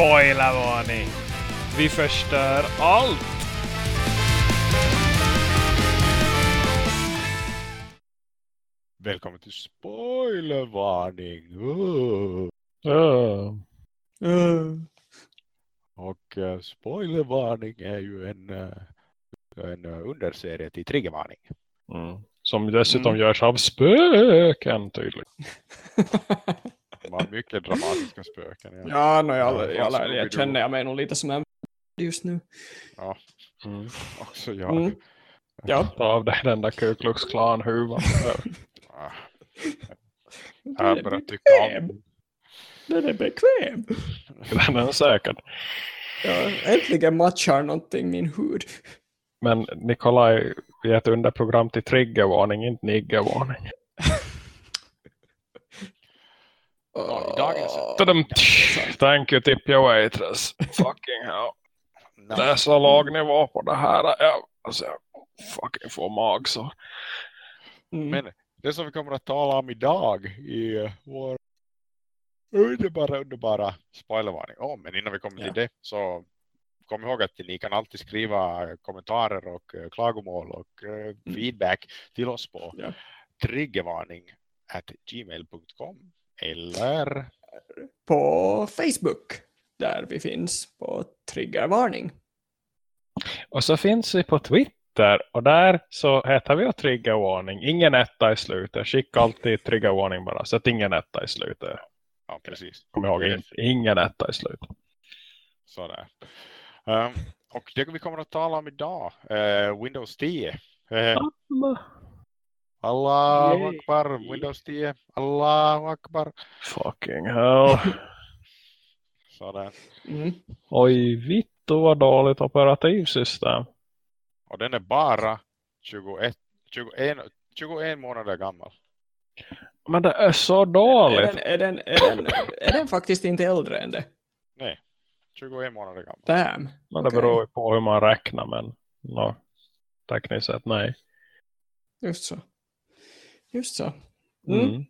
Spoilervarning! Vi förstör allt! Välkommen till spoilervarning! Uh. Uh. Uh. Och uh, spoilervarning är ju en, uh, en underserie till triggervarning. Mm. Som dessutom mm. görs av spöken tydligen. Har mycket dramatiska spöken. Ja, ja no, jag, jag, jag, jag, jag känner jag mig nog lite som en just nu. Ja, mm. också jag. Mm. Ja. Ta av dig den där Ku Klux Klan-huvan. jag börjar tycka om. Den är bekväm. Den är säkert. Ja, äntligen matchar någonting min hud. Men Nikolaj, vi är ett underprogram till triggervarning, inte niggervarning. Oh, dagens... Thank you, tip your waitress. Fucking hell. No. Det är så låg nivå på det här. Jag, alltså, jag fucking får magsår. Mm. Men det som vi kommer att tala om idag i vår underbara, underbara spoilervarning. Oh, men innan vi kommer ja. till det så kom ihåg att ni kan alltid skriva kommentarer och uh, klagomål och mm. feedback till oss på ja. triggervarning at gmail.com eller på Facebook där vi finns på triggervarning. Och så finns vi på Twitter och där så heter vi triggervarning. Ingen etta i slutet. Skicka alltid triggervarning bara. Sätt ingen etta i slutet. Ja, precis. Kom ihåg, in, ingen etta i slutet. Sådär. Um, och det vi kommer att tala om idag, uh, Windows 10. Uh, Allahu Akbar, Windows 10. Allahu Akbar. Fucking hell. Sådär. Mm. Oj, vittu vad dåligt operativsystem. Och den är bara 21, 21, 21 månader gammal. Men det är så dåligt. Är den, är den, är den, är den faktiskt inte äldre än det? Nej, 21 månader gammal. Damn. Men det okay. beror på hur man räknar, men no, tekniskt sett nej. Just så. Just så. Mm. Mm.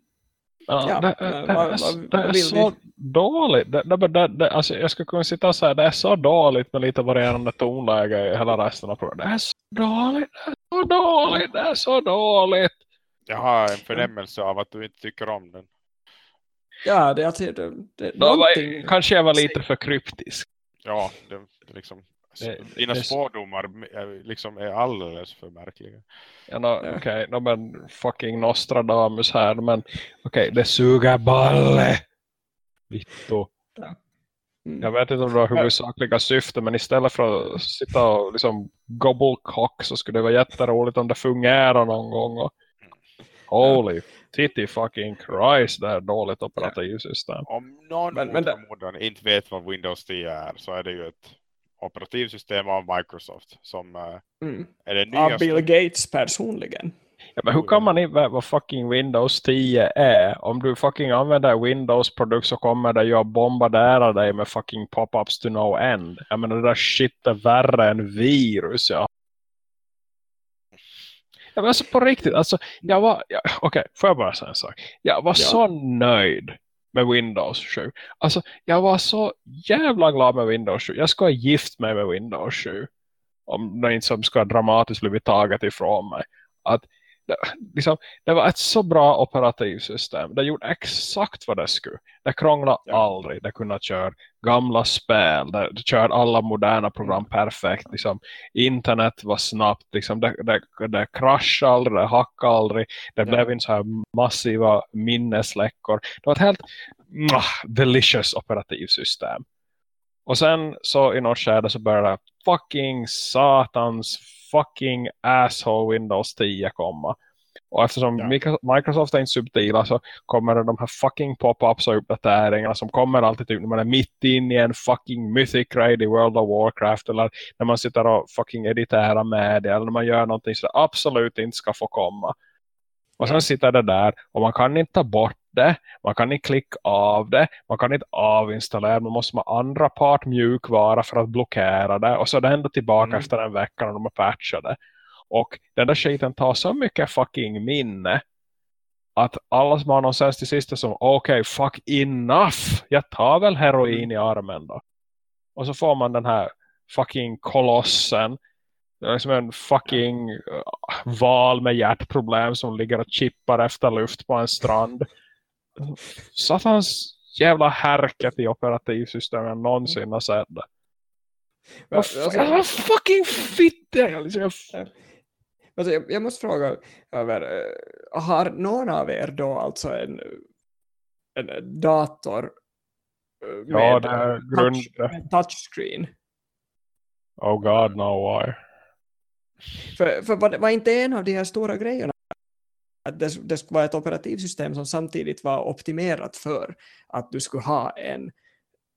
Ja, ja, det, det, det, vad, är, det är så dåligt. Det, det, det, alltså jag skulle kunna sitta och säga det är så dåligt med lite varierande tonläge i hela resten av programmet. Det är så dåligt, det är så dåligt, det är så dåligt. Jag har en förnämmelse av att du inte tycker om den. Ja, det, det, det, det Då var, Kanske jag var lite för kryptisk. Ja, det, det liksom det, Dina det, spårdomar är, liksom är alldeles för märkliga. Ja, no, Okej, okay, no, men fucking Nostradamus här. Men okej, okay, det suger balle. Vittu. Ja. Mm. Jag vet inte om det var huvudsakliga syfte men istället för att sitta och liksom gobblecock så skulle det vara jätteroligt om det fungerar någon gång. Och, holy titty fucking Christ, det här dåligt operativsystem. Om någon men, men det... inte vet vad Windows 10 är så är det ju ett operativsystem av Microsoft som uh, mm. är det nya av Bill Gates personligen. Ja, men hur kan man inte vad fucking Windows 10 är? Om du fucking använder Windows-produkt så kommer det ju att bombardera dig med fucking pop-ups to no end. Jag menar det där shit är värre än virus, ja. Ja men alltså på riktigt, alltså jag var, ja, okej, okay, får jag bara säga en sak? Jag var ja. så nöjd med Windows 7. Alltså jag var så jävla glad med Windows 7. Jag ska ha gift mig med Windows 7. Om det inte som ska dramatiskt bli taget ifrån mig. Att det, liksom, det var ett så bra operativsystem. Det gjorde exakt vad det skulle. Det krånglade ja. aldrig. Det kunde köra gamla spel. Det, det kör alla moderna program perfekt. Liksom, internet var snabbt. Liksom, det, det, det kraschade aldrig. Det hackade aldrig. Det ja. blev inte så här massiva minnesläckor. Det var ett helt mwah, delicious operativsystem. Och sen så i något skede så började fucking satans fucking asshole Windows 10 komma. Och eftersom ja. Microsoft är inte subtila så kommer de här fucking pop-ups och uppdateringarna som kommer alltid typ när man är mitt in i en fucking mythic raid i World of Warcraft eller när man sitter och fucking editerar med det eller när man gör någonting som absolut inte ska få komma. Och sen sitter det där och man kan inte ta bort det. Man kan inte klicka av det. Man kan inte avinstallera. Man måste ha andra part mjukvara för att blockera det. Och så är det ändå tillbaka mm. efter en vecka när de har patchat det. Och den där skiten tar så mycket fucking minne. Att alla som har någonstans till sist är som okej, okay, fuck enough. Jag tar väl heroin i armen då. Och så får man den här fucking kolossen. Det är liksom en fucking uh, val med hjärtproblem som ligger och chippar efter luft på en strand. Satans jävla härket i operativsystemet jag någonsin har sett det. Alltså, fucking fitt är jag? Liksom, jag... Alltså, jag, jag måste fråga över, uh, har någon av er då alltså en, en dator uh, med, ja, touch, med touchscreen? Oh god, no why? För, för var, var inte en av de här stora grejerna att det, det skulle vara ett operativsystem som samtidigt var optimerat för att du skulle ha en,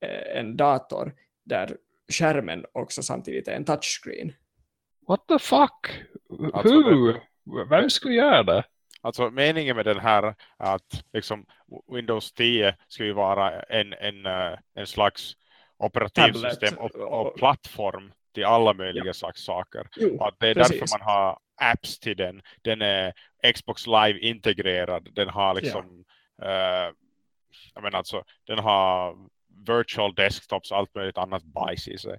eh, en dator där skärmen också samtidigt är en touchscreen. What the fuck? Alltså, Who? Vem skulle göra det? Alltså meningen med den här är att liksom Windows 10 skulle ju vara en, en, eh, en slags operativsystem och, och, plattform till alla möjliga ja. slags saker. Jo, att det är precis. därför man har apps till den. Den är Xbox Live integrerad. Den har liksom ja. uh, jag menar alltså, den har virtual desktops och allt möjligt annat bajs i sig.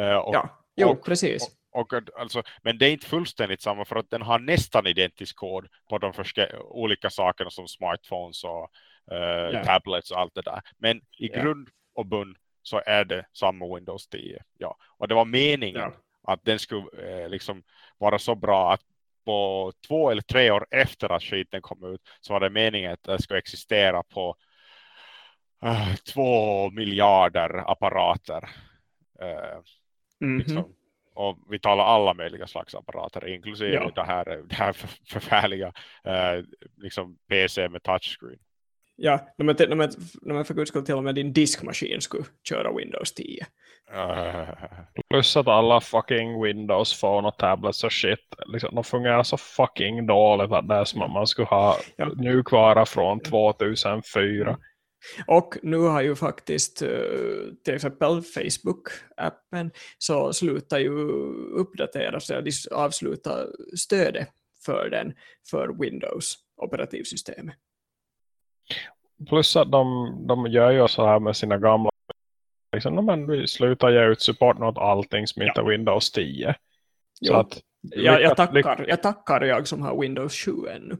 Uh, och, ja, jo, och, precis. Och, och, alltså, men det är inte fullständigt samma för att den har nästan identisk kod på de olika sakerna som smartphones och uh, ja. tablets och allt det där. Men i ja. grund och bund så är det samma Windows 10. Ja. Och det var meningen ja. Att den skulle eh, liksom vara så bra att på två eller tre år efter att skiten kom ut så var det meningen att det skulle existera på uh, två miljarder apparater. Uh, mm -hmm. liksom. Och vi talar alla möjliga slags apparater, inklusive ja. det här, det här förfärliga uh, liksom PC med touchscreen. Ja, när man, när man, när man för guds skull till och med din diskmaskin skulle köra Windows 10. Uh, plus att alla fucking Windows Phone och tablets och shit liksom, de fungerar så fucking dåligt att det är som att man skulle ha ja. mjukvara från 2004. Och nu har ju faktiskt till exempel Facebook-appen så slutar ju uppdateras, de avslutar stödet för den för Windows operativsystemet. Plus att de, de gör ju så här med sina gamla liksom, men vi slutar ge ut support åt allting som inte är Windows 10. Så att, jag, jag, tackar, jag tackar jag som har Windows 7 ännu.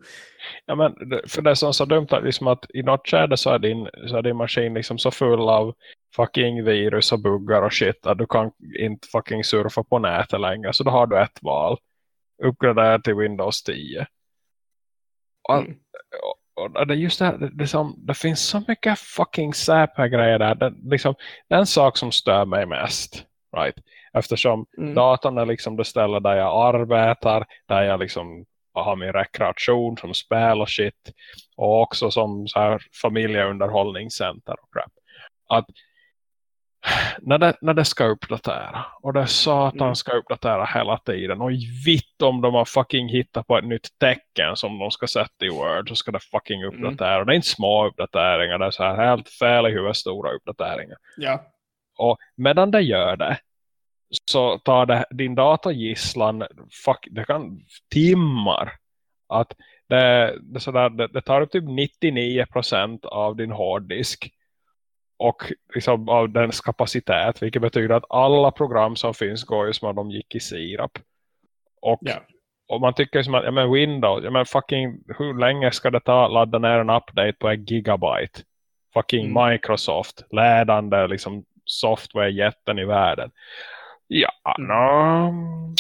Ja, men för det är så, så dumt att, liksom att i något skede så är din, så är din maskin liksom så full av fucking virus och buggar och shit att du kan inte fucking surfa på nätet längre. Så då har du ett val. Uppgradera till Windows 10. Och, mm och det, just det, här, det, det, som, det finns så mycket fucking säpa grejer där. Det, liksom, det är en sak som stör mig mest. Right? Eftersom mm. datorn är liksom det ställe där jag arbetar. Där jag liksom har min rekreation som spel och shit. Och också som så här familjeunderhållningscenter och crap. Att när det, när det ska uppdatera och det satan mm. ska uppdatera hela tiden och vitt om de har fucking hittat på ett nytt tecken som de ska sätta i Word så ska det fucking mm. uppdatera mm. det är inte små uppdateringar det är så här helt fel i huvudet stora uppdateringar ja. och medan det gör det så tar det din dator gisslan fuck, det kan timmar att det, det, sådär, det, det tar upp typ 99% av din hårddisk och liksom av dens kapacitet vilket betyder att alla program som finns går ju som att de gick i sirap och, yeah. och man tycker som att ja, men Windows, ja, men fucking hur länge ska det ta att ladda ner en update på en gigabyte fucking mm. Microsoft ledande liksom software-jätten i världen ja, mm. no,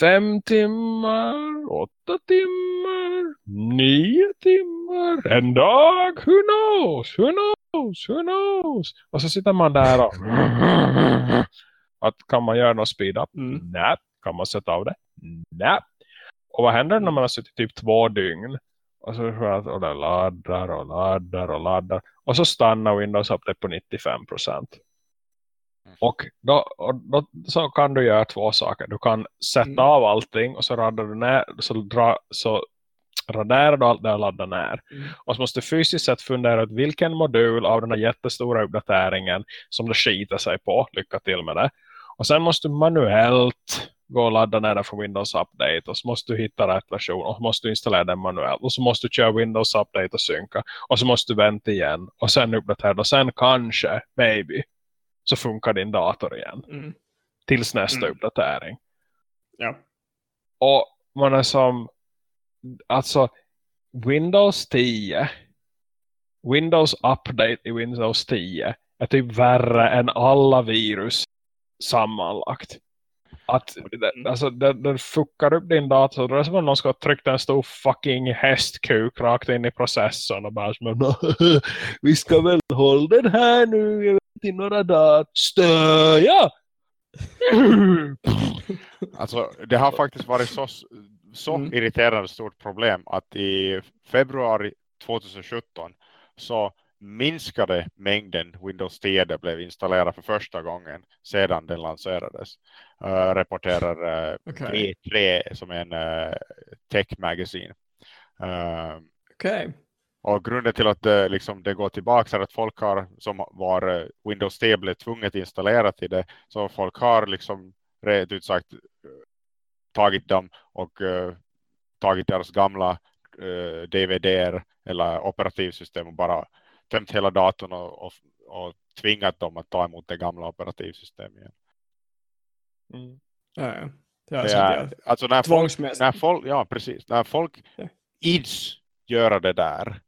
fem timmar åtta timmar nio timmar en dag, who knows, who knows, who knows? Och så sitter man där och att kan man göra något speed up? Mm. Nej. Kan man sätta av det? Nej. Och vad händer när man har suttit typ två dygn? Och så och det laddar och laddar och laddar. Och så stannar Windows Update på 95%. Mm. Och då, och då så kan du göra två saker. Du kan sätta mm. av allting och så raddar du ner så, dra, så raderar du allt det och laddar ner. Mm. Och så måste du fysiskt sett fundera ut vilken modul av den här jättestora uppdateringen som det skiter sig på. Lycka till med det. Och sen måste du manuellt gå och ladda ner den från Windows Update och så måste du hitta rätt version och så måste du installera den manuellt och så måste du köra Windows Update och synka och så måste du vänta igen och sen uppdatera och sen kanske, maybe så funkar din dator igen. Mm. Tills nästa Mm. uppdatering. Ja. Och man är som alltså Windows 10 Windows Update i Windows 10 är typ värre än alla virus sammanlagt. Att, det, alltså, den, den fuckar upp din dator. Det är som om någon ska ha tryckt en stor fucking hästkuk rakt in i processorn och bara som, vi ska väl hålla den här nu jag vet, i några dagar. Stöja! Alltså, det har faktiskt varit så, så Mm. irriterande stort problem att i februari 2017 så minskade mängden Windows 10 det blev installerad för första gången sedan den lanserades. Uh, rapporterar uh, Okej. V3 som är en uh, tech magazine. Uh, Okej. och grunden till att det, liksom, det går tillbaka är att folk har, som var eh, Windows 10 blev tvunget installera till det, så folk har liksom rätt ut sagt eh, tagit dem och eh, tagit deras gamla uh, DVDer eller operativsystem och bara tömt hela datorn och, och, och tvingat dem att ta emot det gamla operativsystemet igen. Mm. Ja, ja. Det är, är, alltså när folk, när folk, ja precis, när folk Ja. ids göra det där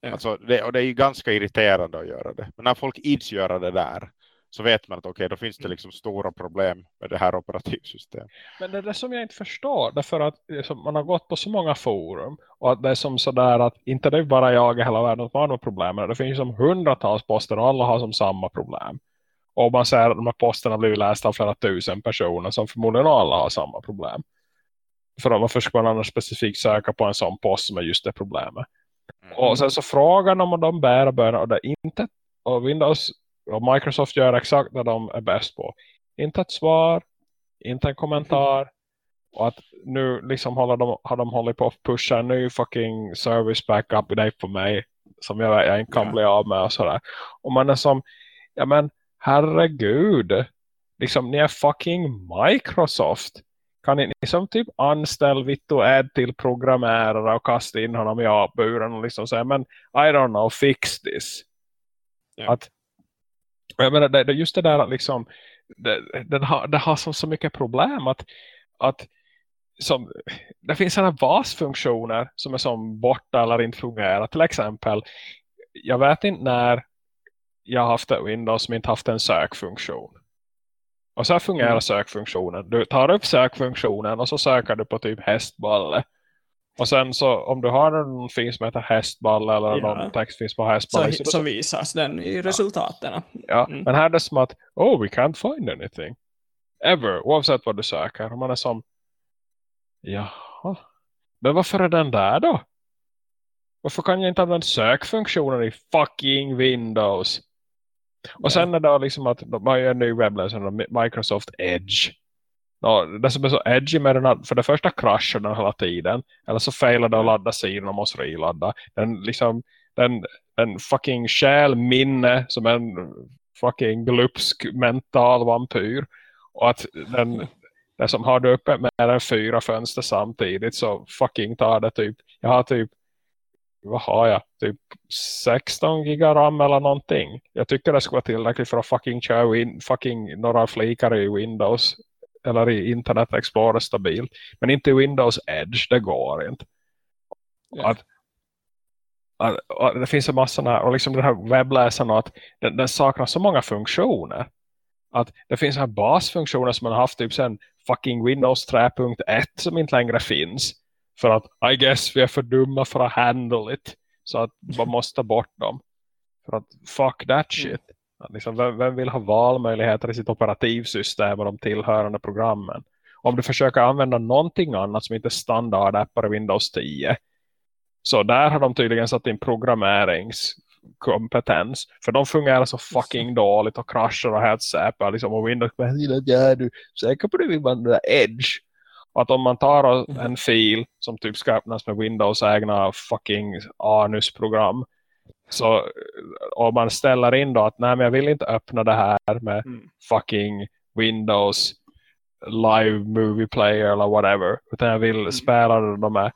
Ja. Alltså det, och det är ju ganska irriterande att göra det. Men när folk ids göra det där så vet man att okej, då finns det Mm. liksom stora problem med det här operativsystemet. Men det är det som jag inte förstår. Därför att liksom, man har gått på så många forum. Och att det är som sådär att inte det är bara jag i hela världen som har några problem. men Det finns som hundratals poster och alla har som samma problem. Och man säger att de här posterna blir lästa av flera tusen personer som förmodligen alla har samma problem. För att varför ska man annars specifikt söka på en sån post som är just det problemet. Mm. Och sen så frågan om de bär och bär och det är inte och Windows och Microsoft gör exakt det de är bäst på. Inte ett svar, inte en kommentar och att nu liksom håller de, har de hållit på att pusha en ny fucking service backup idé på mig som jag, jag inte kan Ja. bli av med och sådär. Och man är som, ja men herregud, liksom ni är fucking Microsoft. Kan ni liksom typ anställa Vittu Ed till programmerare och kasta in honom i aburen och liksom säga men I don't know, fix this. Ja. Att, och jag menar, det, just det där att liksom det, det, har, det har så, så mycket problem att, att som, det finns sådana basfunktioner som är som borta eller inte fungerar. Till exempel, jag vet inte när jag har haft ett Windows som inte haft en sökfunktion. Och så här fungerar Mm. sökfunktionen. Du tar upp sökfunktionen och så söker du på typ hästballe. Och sen så om du har någon fin som heter hästballe eller Ja. någon text finns på Så, hästballe. så visas den i resultaten. Ja, Mm. men här är det som att oh, we can't find anything. Ever, oavsett vad du söker. Och man är som jaha, men varför är den där då? Varför kan jag inte använda sökfunktionen i fucking Windows? Och Ja. sen är det liksom att de har ju en ny webbläsare, Microsoft Edge. Ja, det som är så edgy med den att för det första kraschar den hela tiden. Eller så failar det att ladda sidan och måste reladda. Den liksom, den, den fucking själ minne som en fucking glupsk mental vampyr. Och att den, det som har du uppe med en fyra fönster samtidigt så fucking tar det typ, jag har typ vad har jag? Typ 16 giga ram eller någonting. Jag tycker det skulle vara tillräckligt för att fucking köra in fucking några flikar i Windows eller i Internet Explorer stabilt. Men inte Windows Edge, det går inte. Ja. Att, att, att det finns en massa här, och liksom den här webbläsaren att den, den saknar så många funktioner. Att det finns här basfunktioner som man har haft typ sen fucking Windows 3.1 som inte längre finns. För att I guess vi är för dumma för att handle it. Så att man måste ta bort dem. För att fuck that Mm. shit. Att Liksom, vem, vem vill ha valmöjligheter i sitt operativsystem och de tillhörande programmen? Om du försöker använda någonting annat som inte är standardappar i Windows 10. Så där har de tydligen satt in programmeringskompetens. För de fungerar så fucking dåligt och kraschar och helt säpar. Liksom, och Windows ja, du säker på det vill man Edge? Att om man tar Mhm. en fil som typ ska öppnas med Windows egna fucking anusprogram. Så om man ställer in då att nej men jag vill inte öppna det här med Mm. fucking Windows live movie player eller whatever. Utan jag vill Mm. spela de med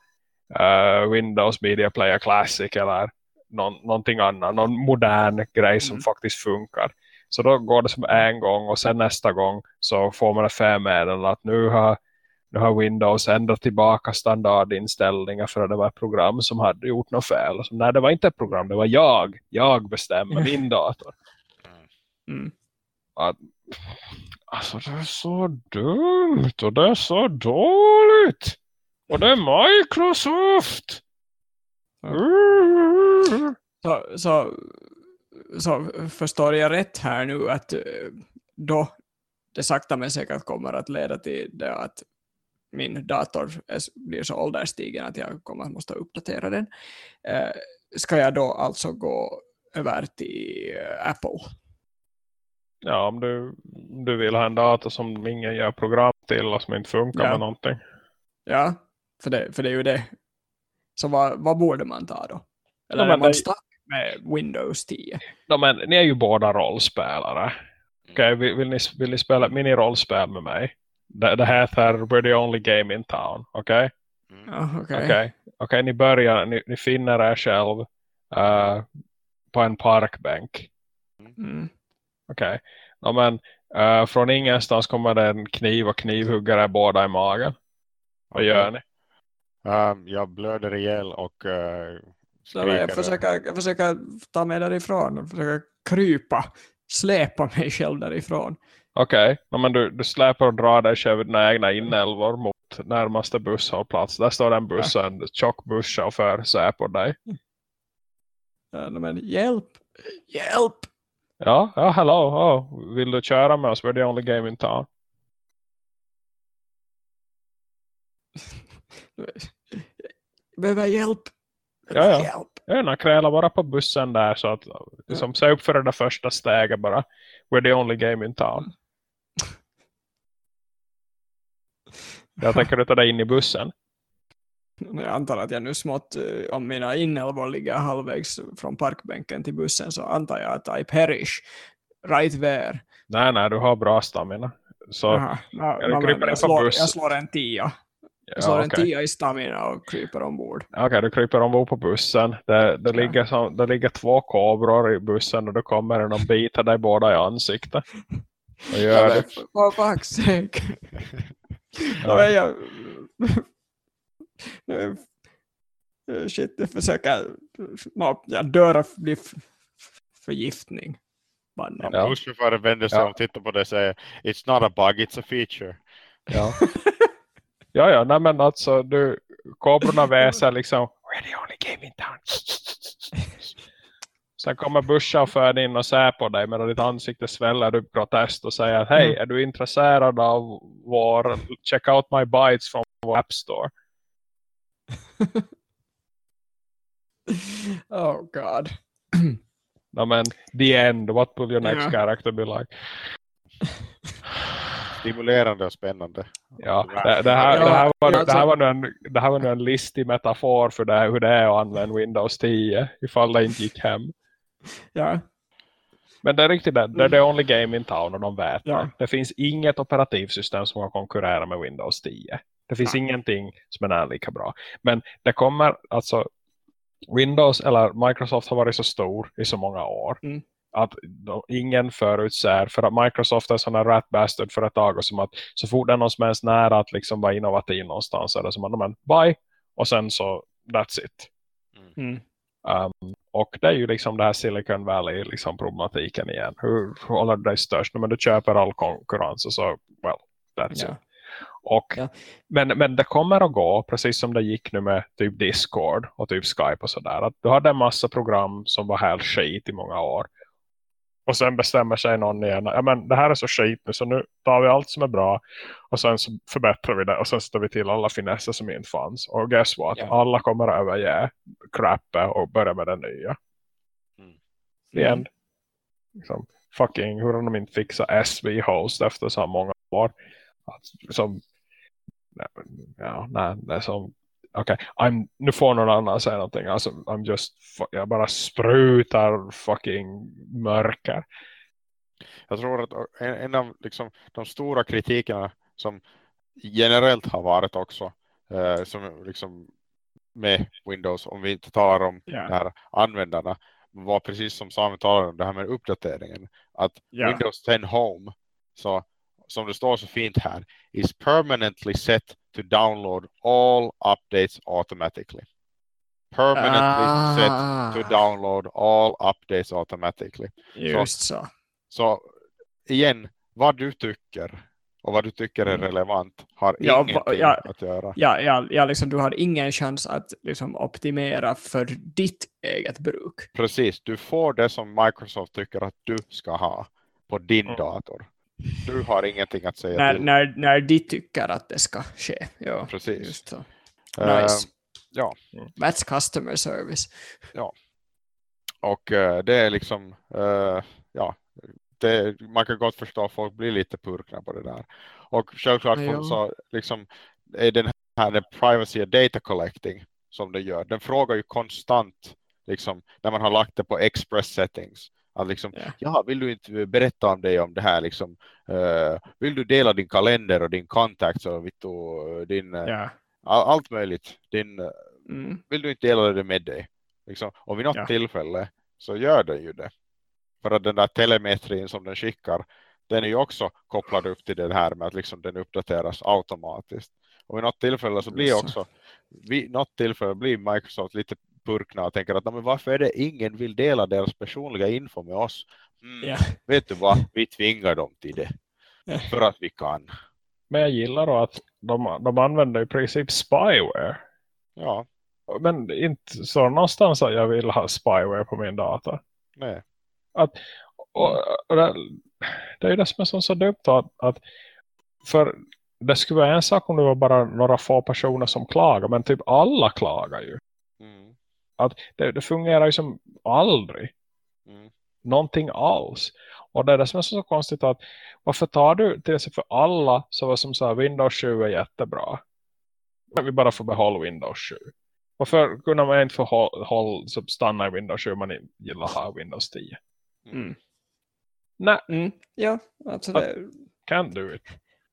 eh, Windows Media Player Classic eller någon, någonting annat. Någon modern grej som Mm. faktiskt funkar. Så då går det som en gång och sen nästa gång så får man ett förmeddelande att nu har, nu har Windows ändrat tillbaka standardinställningar för att det var ett program som hade gjort något fel. Så, nej, det var inte ett program, det var jag. Jag bestämmer min dator. Mm. Att, alltså det är så dumt och det är så dåligt. Och det är Microsoft. Mm. Så, så, så förstår jag rätt här nu att eh, då det sakta men säkert kommer att leda till det att min dator blir så ålderstigen att jag kommer att måste uppdatera den. Eh, ska jag då alltså gå över till eh, Apple? Ja, om du, du vill ha en dator som ingen gör program till och som inte funkar Ja. med någonting. Ja, för det, för det är ju det. Så vad, vad borde man ta då? Eller Ja, är man det- stuck med Windows 10? Ja, men ni är ju båda rollspelare. Okej, vill, vill, ni, vill ni spela mini-rollspel med mig? Det, det heter We're the only game in town. Okej? Ja, okej. Okej, Okej, ni börjar, ni, ni finner er själv eh, på en parkbänk. Mm. Okej. Ja, men eh, från ingenstans kommer det en kniv och knivhuggar er båda i magen. Vad gör ni? Um, jag blöder ihjäl och uh, Så jag, skriker. försöker, jag försöker ta mig därifrån. Jag försöker krypa, släpa mig själv därifrån. Okej, ja, men du, du släpar och drar dig själv dina egna inälvor mot närmaste busshållplats. Där står den bussen, tjock busschaufför så är på dig. Ja, men hjälp, hjälp! Ja, ja, hello, oh, vill du köra med oss? We're the only game in town. Behöver hjälp. Ja, ja. hjälp. Gärna kräla bara på bussen där så att liksom, se upp för det där första steget bara. We're the only game in town. Jag tänker du ta dig in i bussen. Jag antar att jag nu smått, eh, om mina inälvor ligger halvvägs från parkbänken till bussen så antar jag att I perish right there. Nej, nej, du har bra stamina. Så, Jaha, ja, du ja, kryper men jag, slår, jag slår en tia. ja, Jag slår en okej. tia i stamina och kryper ombord. Okej, du kryper ombord på bussen. Det, det, Ja. ligger som, det ligger två kobror i bussen och då kommer en och biter dig båda i ansiktet. Vad gör du? För fuck's sake. Ja. men jag... Shit, jag försöker... No, jag dör av förgiftning. Banne Ja. Busschauffören vänder sig Ja. om och tittar på det och säger It's not a bug, it's a feature. Ja, ja, ja nej men alltså du, kobrorna väser liksom We're the only game in town. Sen kommer busschauffören in och säger på dig medan ditt ansikte sväller upp protest och säger att hej, Mm. är du intresserad av vår check out my bites från vår app store? Oh god. No, men the end, what will your next Ja. character be like? Stimulerande och spännande. Ja, det, det, här, det, här var, Ja, det, här var nu en, det här var nu en listig metafor för det, hur det är att använda Windows 10 ifall det inte gick hem. Ja, Men det är riktigt det. Det är the only game in town och de vet Ja. det. Det finns inget operativsystem som kan konkurrera med Windows 10. Det finns ingenting som är lika bra. Men det kommer alltså Windows eller Microsoft har varit så stor i så många år Mm. att de, ingen förutser för att Microsoft är sådana rat bastard företag och som att så fort det är någon som är ens nära att liksom vara innovativ någonstans så är det som att men, bye och sen så that's it. mm. Um, och det är ju liksom det här Silicon Valley liksom problematiken igen. Hur håller du dig störst? Men du köper all konkurrens och så, well, that's Ja. it. Och, Ja. men, men det kommer att gå, precis som det gick nu med typ Discord och typ Skype och sådär. Att du hade en massa program som var helt skit i många år. Och sen bestämmer sig någon igen, ja men det här är så skit nu så nu tar vi allt som är bra och sen så förbättrar vi det och sen sätter vi till alla finesser som inte fanns. Och guess what? Ja. Alla kommer att överge crappet och börja med det nya. Mm. end. Liksom, fucking, hur har de inte fixat SV-host efter så många år? Att, som, ja, nej, det är som okej, I'm nu får någon annan säga någonting. Alltså, I'm just, jag bara sprutar fucking mörker. Jag tror att en, en av liksom, de stora kritikerna som generellt har varit också eh, som liksom med Windows, om vi inte talar om de här användarna, var precis som Samuel talade om det här med uppdateringen. att Ja. Windows 10 Home, så, som det står så fint här, is permanently set to download all updates automatically. Permanently Ah. set to download all updates automatically. Just så. Så igen, vad du tycker och vad du tycker är relevant har Ja, ingenting ja. att göra. Ja, ja, ja liksom, du har ingen chans att liksom, optimera för ditt eget bruk. Precis, du får det som Microsoft tycker att du ska ha på din Mm. dator. Du har ingenting att säga När, till. när, när de tycker att det ska ske. Ja, Precis. just så. Eh, Nice. ja. That's customer service. Och eh, det är liksom, eh, ja, det, man kan gott förstå att folk blir lite purkna på det där. Och självklart Ja. så liksom är den här den privacy och data collecting som det gör. Den frågar ju konstant liksom när man har lagt det på express settings. Att liksom, Ja. ja, vill du inte berätta om dig om det här liksom, eh, vill du dela din kalender och din contacts och vet du, din, eh, Ja. all, allt möjligt. Din, eh, Mm. vill du inte dela det med dig? Liksom. Och vid något Ja. tillfälle så gör den ju det. För att den där telemetrin som den skickar, den är ju också kopplad upp till den här med att liksom den uppdateras automatiskt. Och vid något tillfälle så blir också, vid något tillfälle blir Microsoft lite purkna och tänker att "Nej, men varför är det ingen vill dela deras personliga info med oss? Mm, Ja. Vet du vad, vi tvingar dem till det. Ja. För att vi kan. Men jag gillar då att de, de använder i princip spyware. Ja, Men inte så någonstans att jag vill ha spyware på min dator. nej. Och, och det, det är ju det som är så, så dumt att, att för det skulle vara en sak om det var bara några få personer som klagar men typ alla klagar ju. Mm, Att det, det fungerar ju som aldrig. mm, Någonting alls. Och det är det som är så, så konstigt att varför tar du till sig för alla så var som sa Windows 7 är jättebra. Men vi bara får behålla Windows 7. Varför kunde man inte få håll, håll, så stanna i Windows 7 om man inte gillar ha Windows 10? Mm. Nej, Mm. Ja, alltså Att- det, can't do it.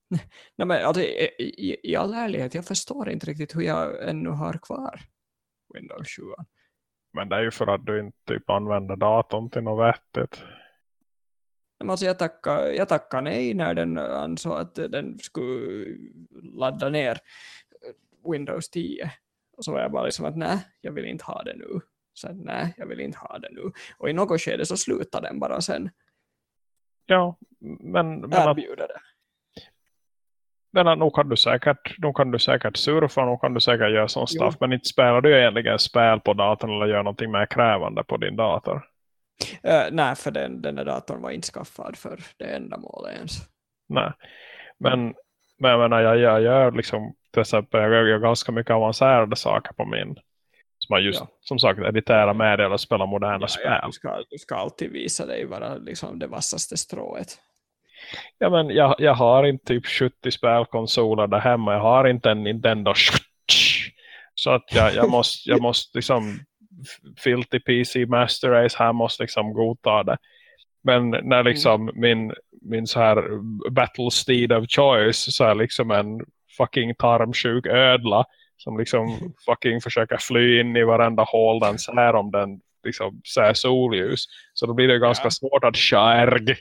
nej, men, alltså, i, i, i all ärlighet, jag förstår inte riktigt hur jag ännu har kvar Windows 7. Men det är ju för att du inte typ använder datorn till något vettigt. Alltså jag tackade jag tackar nej när den ansåg att den skulle ladda ner Windows 10. Och så var jag bara liksom att nej, jag vill inte ha det nu. Att, nej, jag vill inte ha det nu. Och i något skede så slutade den bara sen Ja, men, men, att, det. Att nog kan du säkert nog kan du säkert surfa, nog kan du säkert göra sån stuff. Men inte spelar du egentligen spel på datorn eller gör någonting mer krävande på din dator. Uh, nej, för den, den där datorn var inte skaffad för det ändamålet ens. Nej. Men, men jag menar, jag, jag gör liksom till exempel, jag gör, ganska mycket avancerade saker på min. Som, jag just, Ja. som sagt, editera med eller spela moderna Ja, spel. ja, du, ska, du ska alltid visa dig vara liksom det vassaste strået. Ja, men jag, jag har inte typ 70 spelkonsoler där hemma. Jag har inte en Nintendo så att jag, jag måste, jag måste liksom Filthy PC Master Race här måste liksom godta det. Men när liksom min, min så här battle steed of choice så är liksom en fucking tarmsjuk ödla som liksom fucking försöker fly in i varenda hål den ser om den liksom ser solljus. Så då blir det ganska Ja. svårt att skärg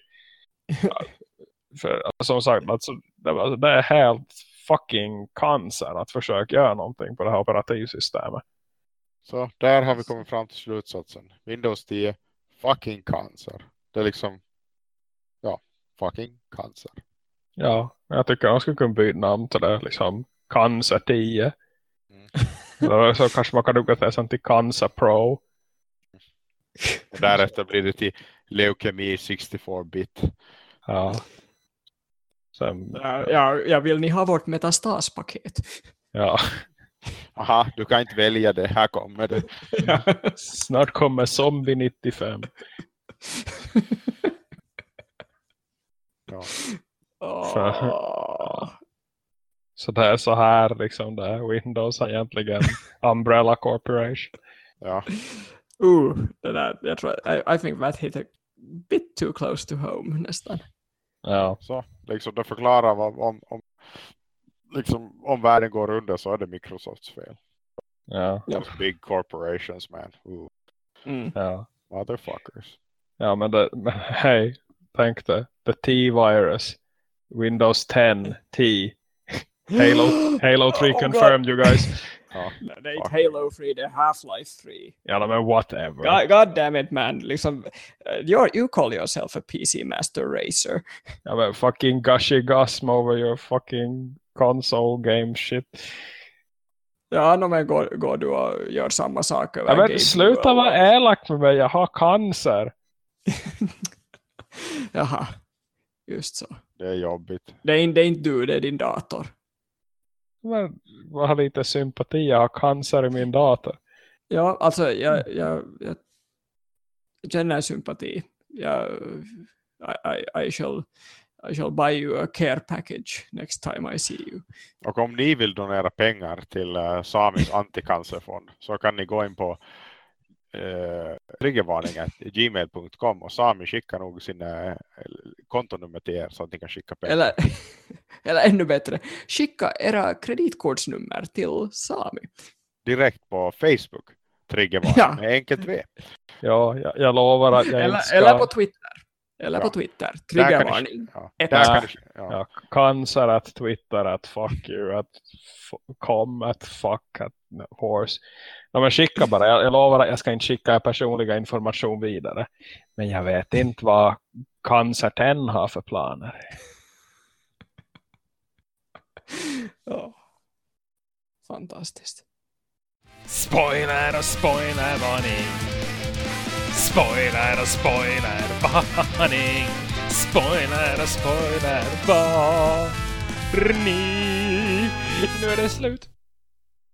för som sagt, alltså, det, alltså, det är helt fucking cancer att försöka göra någonting på det här operativsystemet. Så där har vi kommit fram till slutsatsen. Windows 10, fucking cancer. Det är liksom, ja, fucking cancer. Ja, jag tycker de skulle kunna byta namn till det, liksom Cancer 10. Mm. Eller så kanske man kan uppdatera sen till Cancer Pro. Och därefter blir det till leukemi 64-bit. Ja. Sen, Ja, ja, ja, vill ni ha vårt metastaspaket? ja. Aha, du kan inte välja det. Här kommer det. Snart kommer Zombie 95. Ja. Åh. Så det är så här liksom det är Windows egentligen Umbrella Corporation. Ja. Uh, det där, jag tror, I, I think that hit a bit too close to home nästan. Ja. Så liksom det förklarar vad, om, om, liksom, om världen går under så är det Microsofts fel. Ja. Those big corporations man. Ooh, Mm. Ja. motherfuckers. Ja men, det, men hej, tänkte the T-virus, Windows 10, T, Halo, Halo 3 Oh, confirmed you guys. Ja. Det är inte Halo 3, det är Half-Life 3. Ja men whatever. God, God damn it man, liksom, uh, you're, you call yourself a PC master racer. Ja men fucking gushy gusm over your fucking console game shit. Ja, no, men går, går du och gör samma sak över Ja, men sluta vara elak med mig, jag har cancer. Jaha, just så. Det är jobbigt. Det är, inte- det är inte du, det är din dator. Men jag har lite sympati, jag har cancer i min dator. Ja, alltså jag, jag, jag känner sympati. Jag, I, I, I, shall, I shall buy you a care package next time I see you. Och om ni vill donera pengar till uh, Samis anticancerfond så kan ni gå in på triggervarningen gmail.com och Sami skickar nog sina uh, kontonummer till er så att ni kan skicka pengar. Eller, eller ännu bättre, skicka era kreditkortsnummer till Sami. Direkt på Facebook. Triggervarning Ja. med enkelt V. Ja, jag, jag lovar att jag Eller, ska... eller på Twitter. Eller Ja. på Twitter. Där kan Triggervarning. Ja. Ett. Där kan Ja. cancer att Twitter att fuck you att kom att fuck att horse. Ja, men skicka bara. Jag, jag lovar att jag ska inte skicka er personliga information vidare. Men jag vet inte vad cancer 10 har för planer. Ja. Fantastiskt. Spoiler och spoiler varning. Spoiler och spoiler varning. Spoiler och spoiler varning. Nu är det slut.